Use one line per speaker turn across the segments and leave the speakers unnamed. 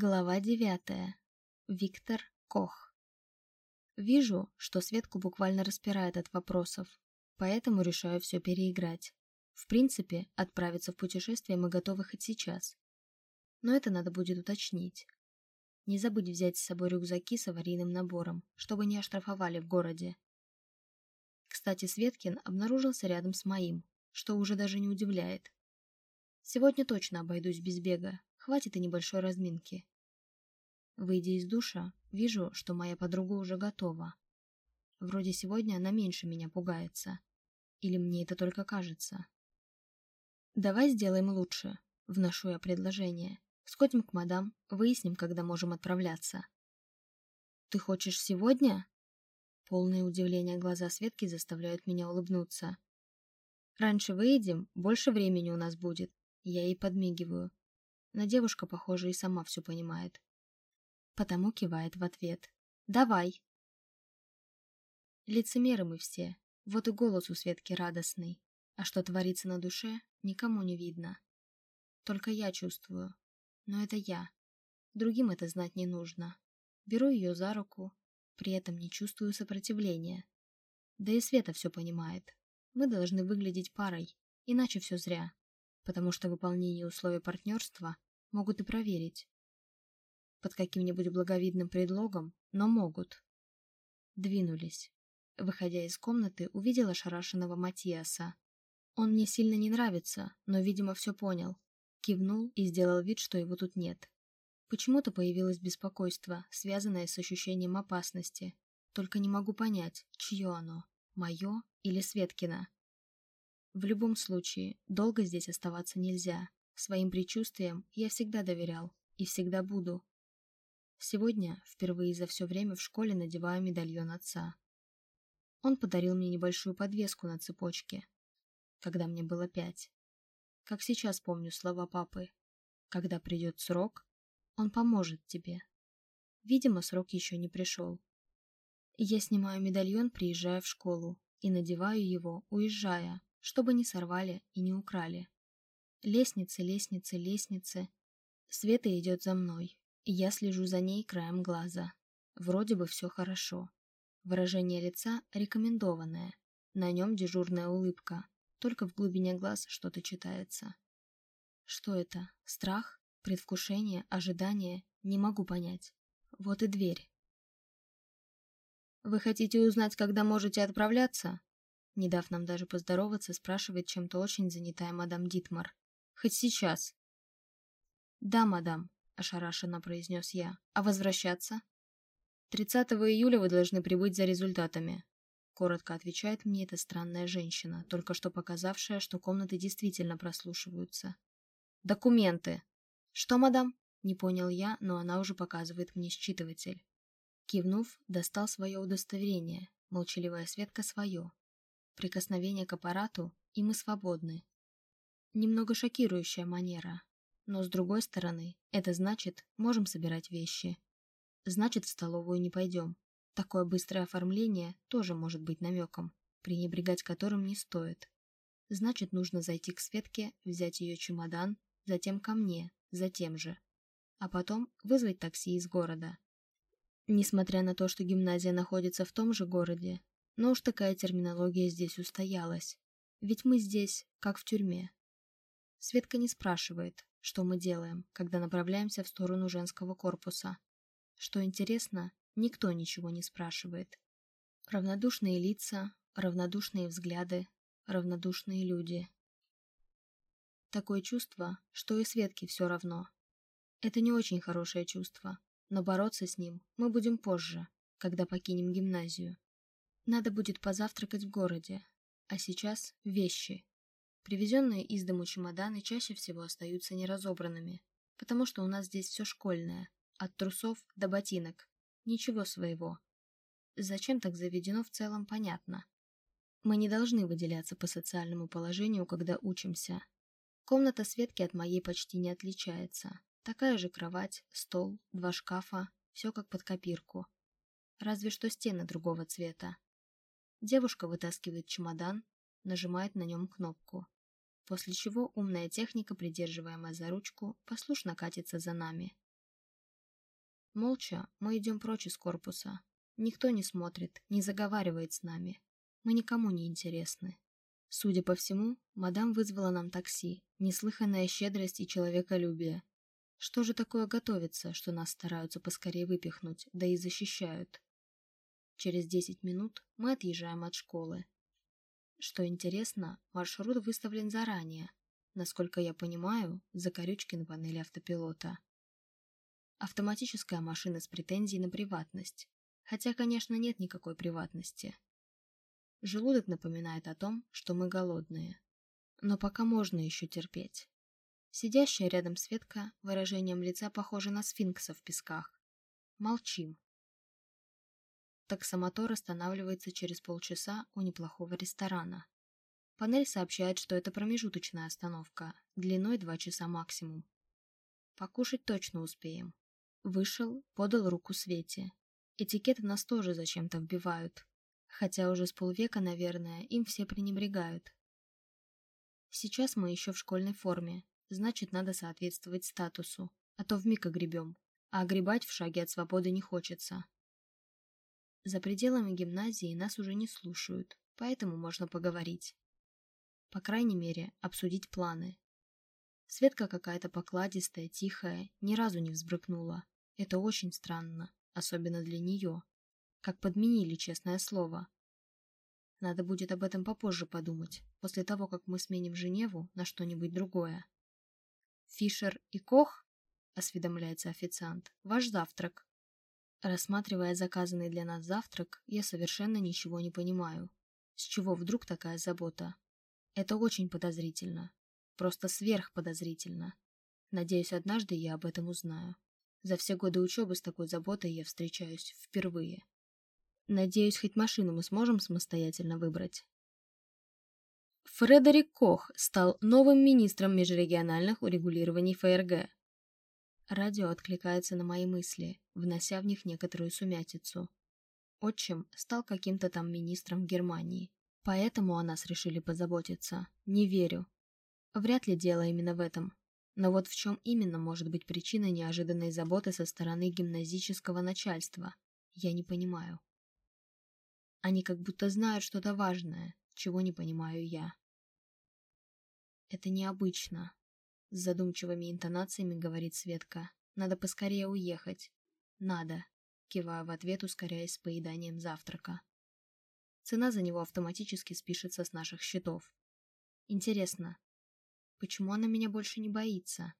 Глава девятая. Виктор Кох. Вижу, что Светку буквально распирает от вопросов, поэтому решаю все переиграть. В принципе, отправиться в путешествие мы готовы хоть сейчас. Но это надо будет уточнить. Не забудь взять с собой рюкзаки с аварийным набором, чтобы не оштрафовали в городе. Кстати, Светкин обнаружился рядом с моим, что уже даже не удивляет. Сегодня точно обойдусь без бега, хватит и небольшой разминки. Выйдя из душа, вижу, что моя подруга уже готова. Вроде сегодня она меньше меня пугается. Или мне это только кажется? Давай сделаем лучше, вношу я предложение. Сходим к мадам, выясним, когда можем отправляться. Ты хочешь сегодня? Полное удивление глаза Светки заставляют меня улыбнуться. Раньше выйдем, больше времени у нас будет. Я ей подмигиваю. Но девушка, похоже, и сама все понимает потому кивает в ответ. «Давай!» Лицемеры мы все, вот и голос у Светки радостный, а что творится на душе, никому не видно. Только я чувствую, но это я. Другим это знать не нужно. Беру ее за руку, при этом не чувствую сопротивления. Да и Света все понимает. Мы должны выглядеть парой, иначе все зря, потому что выполнение условий партнерства могут и проверить под каким-нибудь благовидным предлогом, но могут. Двинулись. Выходя из комнаты, увидела шарашенного Матиаса. Он мне сильно не нравится, но, видимо, все понял. Кивнул и сделал вид, что его тут нет. Почему-то появилось беспокойство, связанное с ощущением опасности. Только не могу понять, чье оно, мое или Светкина. В любом случае, долго здесь оставаться нельзя. Своим предчувствиям я всегда доверял и всегда буду. Сегодня, впервые за все время в школе, надеваю медальон отца. Он подарил мне небольшую подвеску на цепочке, когда мне было пять. Как сейчас помню слова папы. Когда придет срок, он поможет тебе. Видимо, срок еще не пришел. Я снимаю медальон, приезжая в школу, и надеваю его, уезжая, чтобы не сорвали и не украли. Лестницы, лестницы, лестницы. Света идет за мной, я слежу за ней краем глаза. Вроде бы все хорошо. Выражение лица рекомендованное. На нем дежурная улыбка. Только в глубине глаз что-то читается. Что это? Страх? Предвкушение? Ожидание? Не могу понять. Вот и дверь. «Вы хотите узнать, когда можете отправляться?» Не дав нам даже поздороваться, спрашивает чем-то очень занятая мадам Дитмар. «Хоть сейчас». «Да, мадам», ошарашенно произнес я. «А возвращаться?» «30 июля вы должны прибыть за результатами», коротко отвечает мне эта странная женщина, только что показавшая, что комнаты действительно прослушиваются. «Документы!» «Что, мадам?» Не понял я, но она уже показывает мне считыватель. Кивнув, достал свое удостоверение, молчаливая Светка свое. Прикосновение к аппарату, и мы свободны. Немного шокирующая манера, но с другой стороны, это значит, можем собирать вещи. Значит, в столовую не пойдем. Такое быстрое оформление тоже может быть намеком, пренебрегать которым не стоит. Значит, нужно зайти к Светке, взять ее чемодан, затем ко мне, затем же. А потом вызвать такси из города. Несмотря на то, что гимназия находится в том же городе, но уж такая терминология здесь устоялась. Ведь мы здесь, как в тюрьме. Светка не спрашивает, что мы делаем, когда направляемся в сторону женского корпуса. Что интересно, никто ничего не спрашивает. Равнодушные лица, равнодушные взгляды, равнодушные люди. Такое чувство, что и Светке все равно. Это не очень хорошее чувство, но бороться с ним мы будем позже, когда покинем гимназию. Надо будет позавтракать в городе, а сейчас вещи, Привезенные из дому чемоданы чаще всего остаются неразобранными, потому что у нас здесь все школьное, от трусов до ботинок. Ничего своего. Зачем так заведено в целом, понятно. Мы не должны выделяться по социальному положению, когда учимся. Комната Светки от моей почти не отличается. Такая же кровать, стол, два шкафа, все как под копирку. Разве что стены другого цвета. Девушка вытаскивает чемодан, нажимает на нем кнопку после чего умная техника, придерживаемая за ручку, послушно катится за нами. Молча мы идем прочь из корпуса. Никто не смотрит, не заговаривает с нами. Мы никому не интересны. Судя по всему, мадам вызвала нам такси, неслыханная щедрость и человеколюбие. Что же такое готовится, что нас стараются поскорее выпихнуть, да и защищают? Через десять минут мы отъезжаем от школы. Что интересно, маршрут выставлен заранее. Насколько я понимаю, закорючки на панели автопилота. Автоматическая машина с претензией на приватность. Хотя, конечно, нет никакой приватности. Желудок напоминает о том, что мы голодные. Но пока можно еще терпеть. Сидящая рядом Светка выражением лица похожа на сфинкса в песках. Молчим. Таксомотор останавливается через полчаса у неплохого ресторана. Панель сообщает, что это промежуточная остановка, длиной два часа максимум. Покушать точно успеем. Вышел, подал руку Свете. Этикеты нас тоже зачем-то вбивают, хотя уже с полвека, наверное, им все пренебрегают. Сейчас мы еще в школьной форме, значит, надо соответствовать статусу, а то вмиг огребем, а огребать в шаге от свободы не хочется. За пределами гимназии нас уже не слушают, поэтому можно поговорить. По крайней мере, обсудить планы. Светка какая-то покладистая, тихая, ни разу не взбрыкнула. Это очень странно, особенно для нее. Как подменили, честное слово. Надо будет об этом попозже подумать, после того, как мы сменим Женеву на что-нибудь другое. «Фишер и Кох?» – осведомляется официант. «Ваш завтрак». Рассматривая заказанный для нас завтрак, я совершенно ничего не понимаю. С чего вдруг такая забота? Это очень подозрительно. Просто сверхподозрительно. Надеюсь, однажды я об этом узнаю. За все годы учебы с такой заботой я встречаюсь впервые. Надеюсь, хоть машину мы сможем самостоятельно выбрать. Фредерик Кох стал новым министром межрегиональных урегулирований ФРГ. Радио откликается на мои мысли, внося в них некоторую сумятицу. Отчим стал каким-то там министром в Германии, поэтому о нас решили позаботиться. Не верю. Вряд ли дело именно в этом. Но вот в чем именно может быть причина неожиданной заботы со стороны гимназического начальства, я не понимаю. Они как будто знают что-то важное, чего не понимаю я. Это необычно. С задумчивыми интонациями говорит Светка. Надо поскорее уехать. Надо. Киваю в ответ, ускоряясь с поеданием завтрака. Цена за него автоматически спишется с наших счетов. Интересно, почему она меня больше не боится?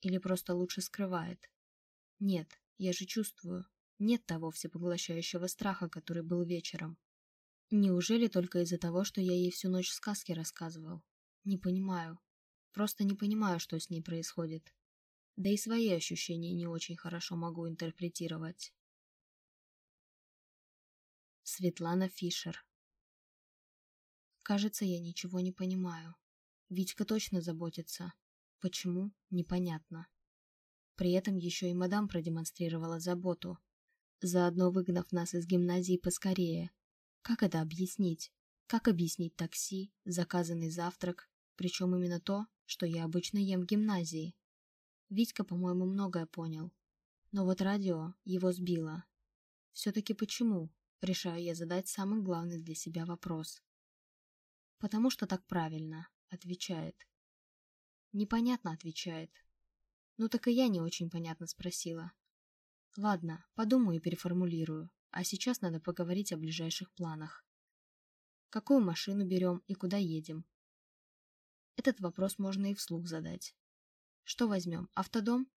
Или просто лучше скрывает? Нет, я же чувствую, нет того всепоглощающего страха, который был вечером. Неужели только из-за того, что я ей всю ночь сказки рассказывал? Не понимаю. Просто не понимаю, что с ней происходит. Да и свои ощущения не очень хорошо могу интерпретировать. Светлана Фишер Кажется, я ничего не понимаю. Витька точно заботится. Почему? Непонятно. При этом еще и мадам продемонстрировала заботу, заодно выгнав нас из гимназии поскорее. Как это объяснить? Как объяснить такси, заказанный завтрак, причем именно то, что я обычно ем в гимназии? Витька, по-моему, многое понял. Но вот радио его сбило. Все-таки почему? Решаю я задать самый главный для себя вопрос. «Потому что так правильно», — отвечает. «Непонятно», — отвечает. Ну так и я не очень понятно спросила. Ладно, подумаю и переформулирую. А сейчас надо поговорить о ближайших планах. Какую машину берем и куда едем? Этот вопрос можно и вслух задать. Что возьмем, автодом?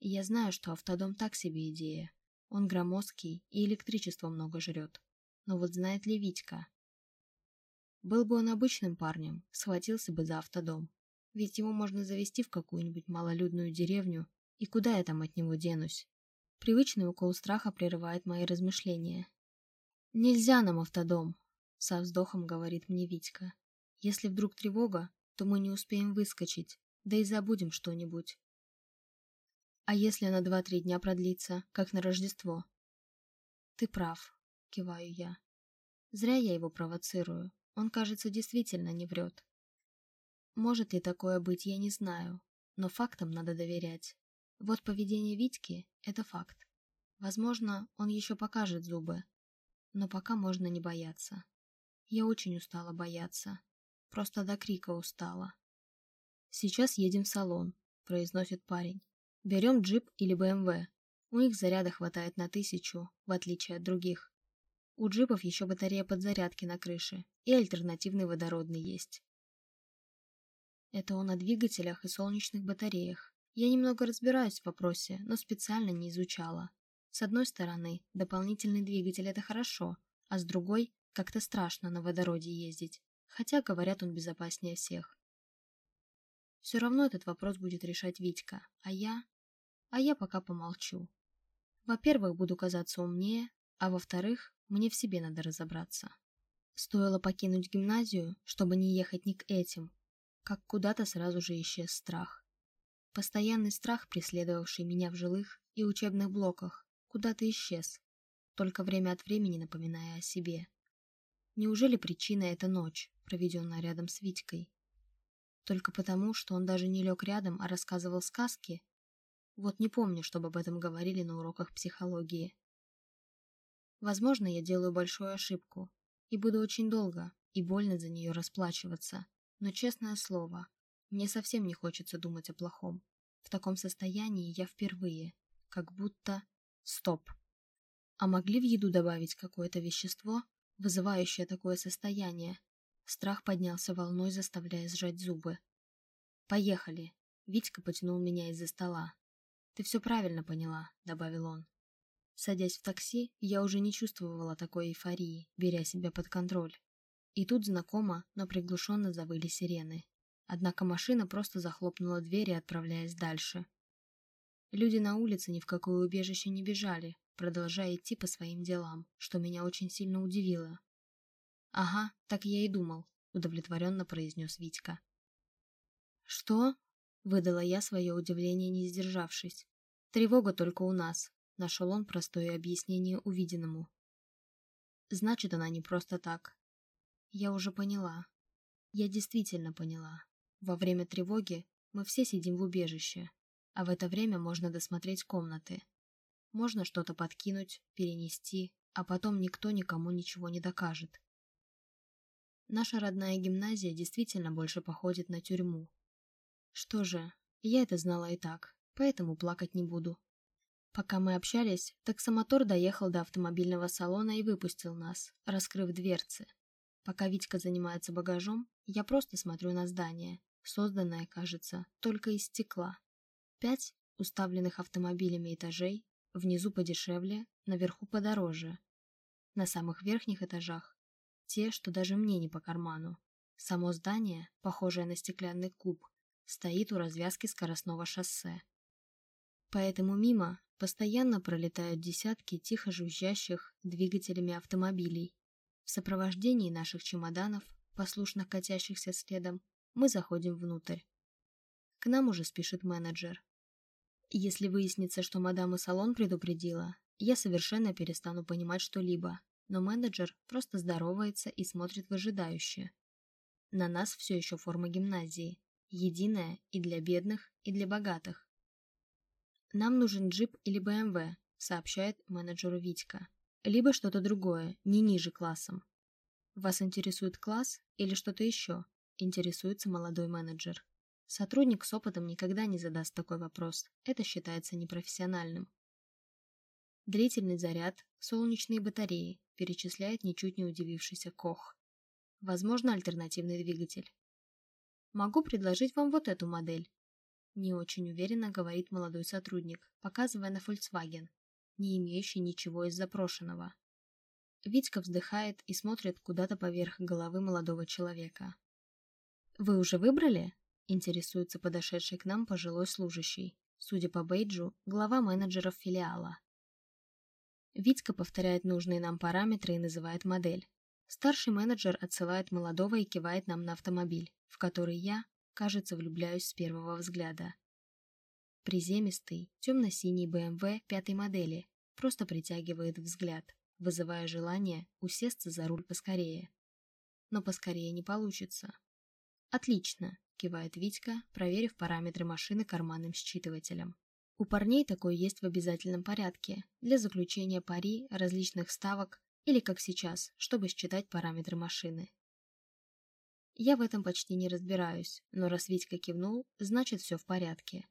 Я знаю, что автодом так себе идея. Он громоздкий и электричество много жрет. Но вот знает ли Витька? Был бы он обычным парнем, схватился бы за автодом. Ведь его можно завести в какую-нибудь малолюдную деревню и куда я там от него денусь? Привычный укол страха прерывает мои размышления. «Нельзя нам автодом», — со вздохом говорит мне Витька. «Если вдруг тревога, то мы не успеем выскочить, да и забудем что-нибудь». «А если на два-три дня продлится, как на Рождество?» «Ты прав», — киваю я. «Зря я его провоцирую. Он, кажется, действительно не врет. Может ли такое быть, я не знаю, но фактам надо доверять. Вот поведение Витьки – это факт. Возможно, он еще покажет зубы, но пока можно не бояться. Я очень устала бояться. Просто до крика устала. «Сейчас едем в салон», – произносит парень. «Берем джип или БМВ. У них заряда хватает на тысячу, в отличие от других. У джипов еще батарея подзарядки на крыше, и альтернативный водородный есть. Это он о двигателях и солнечных батареях. Я немного разбираюсь в вопросе, но специально не изучала. С одной стороны, дополнительный двигатель – это хорошо, а с другой – как-то страшно на водороде ездить, хотя, говорят, он безопаснее всех. Все равно этот вопрос будет решать Витька, а я... А я пока помолчу. Во-первых, буду казаться умнее, а во-вторых, мне в себе надо разобраться. Стоило покинуть гимназию, чтобы не ехать ни к этим, как куда-то сразу же исчез страх. Постоянный страх, преследовавший меня в жилых и учебных блоках, куда-то исчез, только время от времени напоминая о себе. Неужели причина — это ночь, проведенная рядом с Витькой? Только потому, что он даже не лег рядом, а рассказывал сказки, вот не помню, чтобы об этом говорили на уроках психологии. Возможно, я делаю большую ошибку и буду очень долго и больно за нее расплачиваться. Но честное слово, мне совсем не хочется думать о плохом. В таком состоянии я впервые, как будто... Стоп. А могли в еду добавить какое-то вещество, вызывающее такое состояние? Страх поднялся волной, заставляя сжать зубы. «Поехали!» Витька потянул меня из-за стола. «Ты все правильно поняла», — добавил он. Садясь в такси, я уже не чувствовала такой эйфории, беря себя под контроль. И тут знакомо, но приглушенно завыли сирены. Однако машина просто захлопнула двери, отправляясь дальше. Люди на улице ни в какое убежище не бежали, продолжая идти по своим делам, что меня очень сильно удивило. «Ага, так я и думал», — удовлетворенно произнес Витька. «Что?» Выдала я свое удивление, не сдержавшись. Тревога только у нас. Нашел он простое объяснение увиденному. Значит, она не просто так. Я уже поняла. Я действительно поняла. Во время тревоги мы все сидим в убежище, а в это время можно досмотреть комнаты. Можно что-то подкинуть, перенести, а потом никто никому ничего не докажет. Наша родная гимназия действительно больше походит на тюрьму, что же, я это знала и так, поэтому плакать не буду. Пока мы общались, таксомотор доехал до автомобильного салона и выпустил нас, раскрыв дверцы. Пока Витька занимается багажом, я просто смотрю на здание, созданное, кажется, только из стекла. Пять уставленных автомобилями этажей, внизу подешевле, наверху подороже. На самых верхних этажах те, что даже мне не по карману. Само здание, похожее на стеклянный куб, стоит у развязки скоростного шоссе. Поэтому мимо постоянно пролетают десятки тихо жужжащих двигателями автомобилей. В сопровождении наших чемоданов, послушно катящихся следом, мы заходим внутрь. К нам уже спешит менеджер. Если выяснится, что мадам и салон предупредила, я совершенно перестану понимать что-либо, но менеджер просто здоровается и смотрит выжидающе. На нас все еще форма гимназии, единая и для бедных, и для богатых. «Нам нужен джип или БМВ», — сообщает менеджеру Витька. «Либо что-то другое, не ниже классом». «Вас интересует класс или что-то еще?» — интересуется молодой менеджер. Сотрудник с опытом никогда не задаст такой вопрос. Это считается непрофессиональным. Длительный заряд, солнечные батареи, перечисляет ничуть не удивившийся Кох. Возможно, альтернативный двигатель. Могу предложить вам вот эту модель. Не очень уверенно говорит молодой сотрудник, показывая на Volkswagen, не имеющий ничего из запрошенного. Витька вздыхает и смотрит куда-то поверх головы молодого человека. «Вы уже выбрали?» – интересуется подошедший к нам пожилой служащий, судя по бейджу, глава менеджеров филиала. Витька повторяет нужные нам параметры и называет модель. Старший менеджер отсылает молодого и кивает нам на автомобиль в который я, кажется, влюбляюсь с первого взгляда. Приземистый, темно-синий BMW пятой модели просто притягивает взгляд, вызывая желание усесться за руль поскорее. Но поскорее не получится. «Отлично», — кивает Витька, проверив параметры машины карманным считывателем. У парней такое есть в обязательном порядке для заключения пари, различных ставок или, как сейчас, чтобы считать параметры машины. Я в этом почти не разбираюсь, но раз Витька кивнул, значит все в порядке.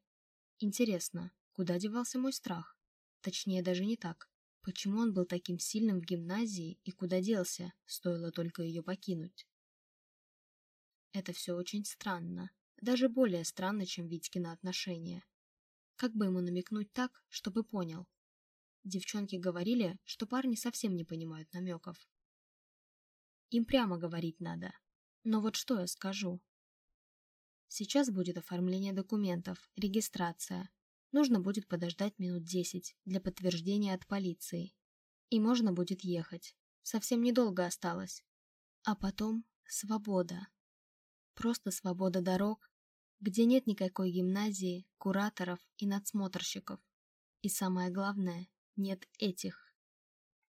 Интересно, куда девался мой страх? Точнее, даже не так. Почему он был таким сильным в гимназии и куда делся, стоило только ее покинуть? Это все очень странно. Даже более странно, чем Витькины отношения. Как бы ему намекнуть так, чтобы понял? Девчонки говорили, что парни совсем не понимают намеков. Им прямо говорить надо. Но вот что я скажу? Сейчас будет оформление документов, регистрация, Нужно будет подождать минут десять для подтверждения от полиции. И можно будет ехать. Совсем недолго осталось. А потом свобода. Просто свобода дорог, где нет никакой гимназии, кураторов и надсмотрщиков. И самое главное, нет этих.